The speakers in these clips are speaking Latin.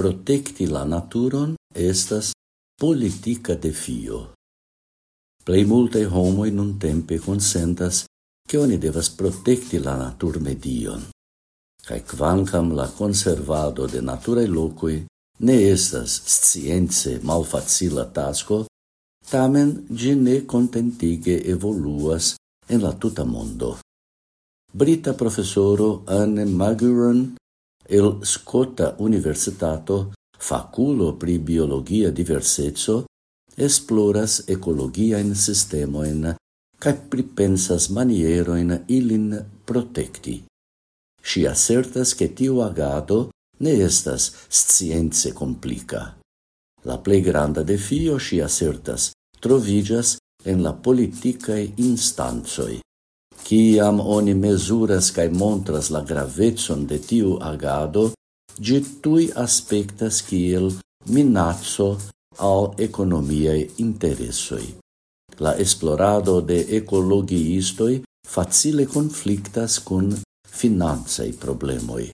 Protecti la naturon estas politica defio. Plei multe homoi nun tempe consentas che oni devas protecti la natur medion. Cae quancam la conservado de naturae locui ne estas science malfacila tasco, tamen gi ne contentige evoluas en la tuta mondo. Brita professoro Anne Maguron el Scotta Universitato faculo pri biologia diverseco esploras ecologiaen sistemoen cae pripensas manieroin ilin protecti. Si assertas che tiu agado ne estas science complica. La plei granda defio, si assertas, trovigas en la politicae instanzoi, Ciam oni mesuras cae montras la gravetson de tiu agado, gi tui aspectas kiel minazzo al economiae interessoi. La esplorado de ecologiistoi facile conflictas cun finanzai problemoi.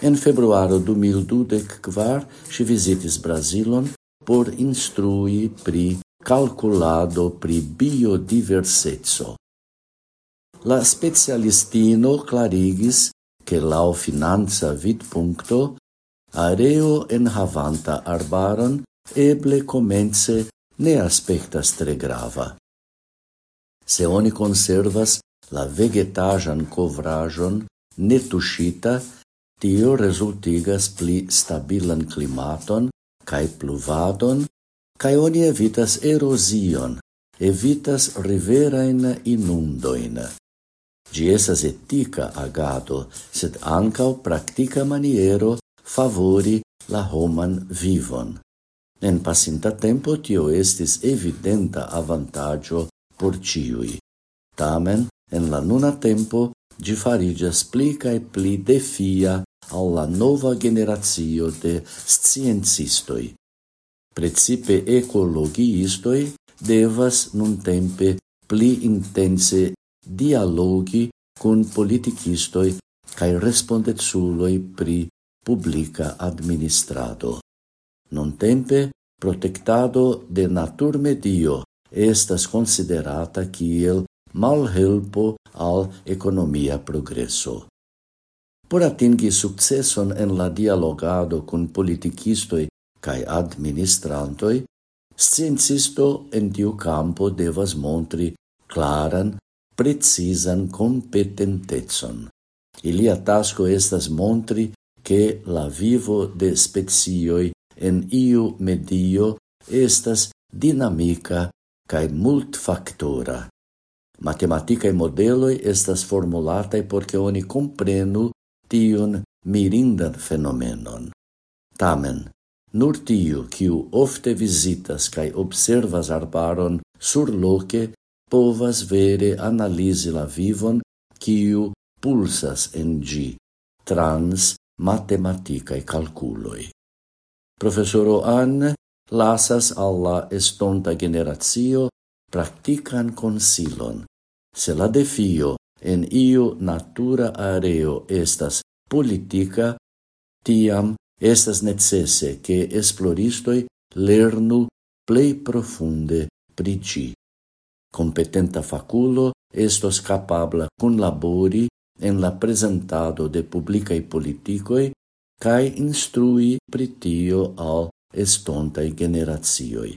En februaro 2024 si visitis Brasilon por instrui pri calculado pri biodiversetso La specialistino clarigis che lau finanza vid puncto areo enhavanta arbaron eble comence ne aspectas tre grava. Se oni conservas la vegetajan covrajon netushita, tio resultigas pli stabilan climaton cae pluvadon, cae oni evitas erozion, evitas riverain inundoin. Gi esas etica agado, sed ancao practica maniero favori la homan vivon. En pasinta tempo tio estis evidenta avantaggio por ciui. Tamen, en la nuna tempo, ĝi fariĝas pli cae pli defia alla nova generazio de sciencistoi. Precipe ecologiistoi devas nun tempe pli intense dialogi kun politicistoi cae respondetsuloi pri publica administrado. Nontempe, protectado de natur medio estas considerata kiel malhelpo al economia progreso. Por atingi successon en la dialogado con politicistoi cae administrantoi, sciencisto en tiu campo devas montri claran precisan competentezon. Ilia tasco estas montri che la vivo de spezioi en iu medio estas dinamica cae multfactora. Matematicae modeloi estas formulatae porque oni comprenu tion mirindan fenomenon. Tamen, nur tiu, kiu ofte visitas cae observas arbaron sur loce, povas vere analisi la vivon kiu pulsas en gi, trans matematicae calculoi. Professoro Ann lasas alla estonta generatio practican consilon. Se la defio en iu natura areo estas politica, tiam estas necesse che esploristoi lernu plei profunde prici competenta faculo estos capabla cun labori en la presentado de publikaj politicoi kai instrui pritio al estontaj generacioj.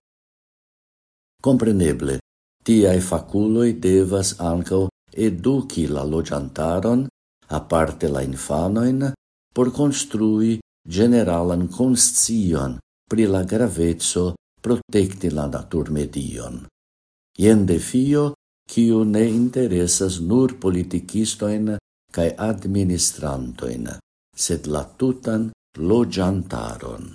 Compreneble, tiaj faculoi devas ankaŭ eduki la loĝantaron, aparte la infanoin, por construi generalan conscion pri la gravezzo protecti la naturmedion. Jen defio, kiu ne interesas nur politikistojn kaj administrantoin, sed la tutan loĝantaron.